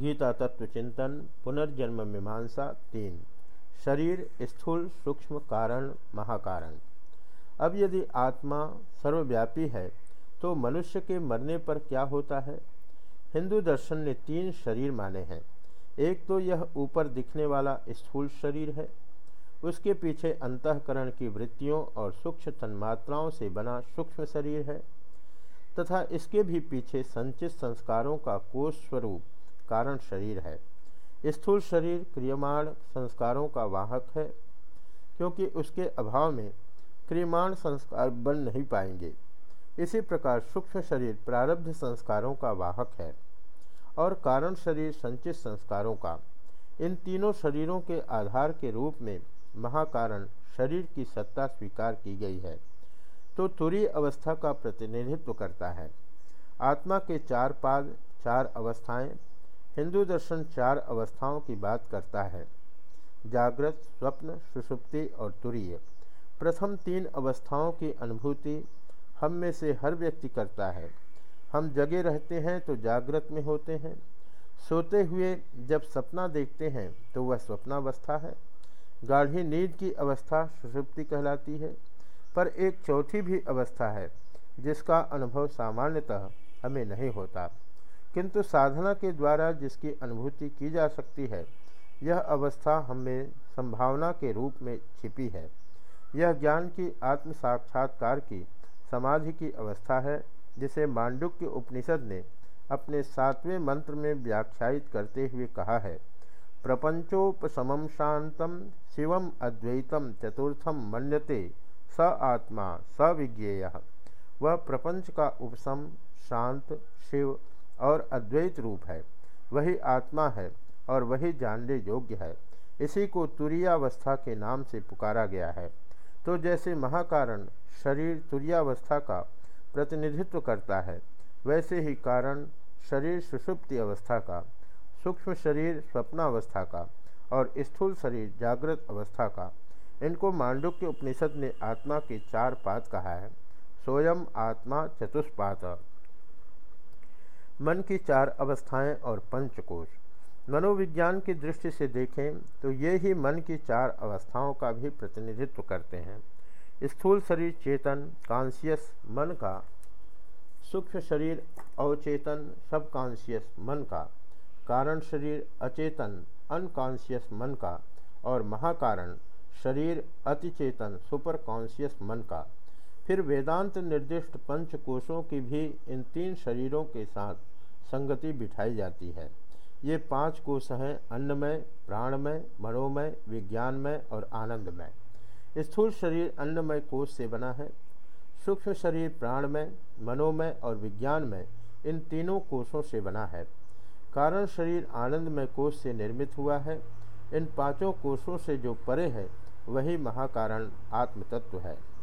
गीता तत्व चिंतन, पुनर्जन्म मीमांसा, तीन। शरीर स्थूल, सूक्ष्म कारण, महाकारण। अब यदि आत्मा सर्वव्यापी है तो मनुष्य के मरने पर क्या होता है? हिंदू दर्शन ने तीन शरीर माने हैं। एक तो यह ऊपर दिखने वाला स्थूल शरीर है। उसके पीछे अंतकरण की वृत्तियों और सूक्ष्म तन्मात्राओं से बना सूक्ष्म शरीर है। तथा इसके भी पीछे संचित संस्कारों का कोष स्वरूप। कारण शरीर है। स्थूल शरीर क्रियमाण संस्कारों का वाहक है, क्योंकि उसके अभाव में क्रियमाण संस्कार बन नहीं पाएँगे। इसी प्रकार सूक्ष्म शरीर प्रारब्ध संस्कारों का वाहक है और कारण शरीर संचित संस्कारों का। इन तीनों शरीरों के आधार के रूप में महाकारण शरीर की सत्ता स्वीकार की गई है तो तुरी अवस्था का प्रतिनिधित्व करता है। आत्मा के चार पाद, चार अवस्थाएँ हिंदू दर्शन चार अवस्थाओं की बात करता है। जागृत, स्वप्न सुषुप्ति और तुरीय। प्रथम तीन अवस्थाओं की अनुभूति हम में से हर व्यक्ति करता है। हम जगे रहते हैं तो जागृत में होते हैं। सोते हुए जब सपना देखते हैं तो वह स्वप्नावस्था है। गाढ़ी नींद की अवस्था सुषुप्ति कहलाती है। पर एक चौथी भी अवस्था है, जिसका अनुभव सामान्यतः हमें नहीं होता। किंतु साधना के द्वारा जिसकी अनुभूति की जा सकती है, यह अवस्था हमें संभावना के रूप में छिपी है। यह ज्ञान की आत्म साक्षात्कार की समाधि की अवस्था है, जिसे मांडुक्य उपनिषद ने अपने सातवें मंत्र में व्याख्यायित करते हुए कहा है। प्रपंचोपशम शांतम शिवम अद्वैतम चतुर्थम मन्यते स आत्मा स विज्ञेय। वह प्रपंच का उपशम, शांत, शिव और अद्वैत रूप है। वही आत्मा है और वही जानने योग्य है। इसी को तुरियावस्था के नाम से पुकारा गया है। तो जैसे महाकारण शरीर तुरियावस्था का प्रतिनिधित्व करता है, वैसे ही कारण शरीर सुषुप्ति अवस्था का, सूक्ष्म शरीर स्वप्नावस्था का और स्थूल शरीर जागृत अवस्था का। इनको मांडुक्य उपनिषद ने आत्मा के चार पात कहा है। सोयम आत्मा चतुष्पात मन की चार अवस्थाएँ और पंचकोश। मनोविज्ञान की दृष्टि से देखें तो ये ही मन की चार अवस्थाओं का भी प्रतिनिधित्व करते हैं। स्थूल शरीर चेतन कॉन्सियस मन का। सूक्ष्म शरीर अवचेतन सब कॉन्सियस मन का। कारण शरीर अचेतन अनकॉन्सियस मन का। और महाकारण शरीर अतिचेतन सुपर कॉन्सियस मन का। फिर वेदांत निर्दिष्ट पंच कोशों की भी इन तीन शरीरों के साथ संगति बिठाई जाती है। ये पाँच कोश हैं, अन्नमय, प्राणमय, मनोमय, विज्ञानमय और आनंदमय। स्थूल शरीर अन्नमय कोश से बना है। सूक्ष्म शरीर प्राणमय, मनोमय और विज्ञानमय इन तीनों कोषों से बना है। कारण शरीर आनंदमय कोष से निर्मित हुआ है। इन पाँचों कोषों से जो परे है, वही महाकारण आत्मतत्व है।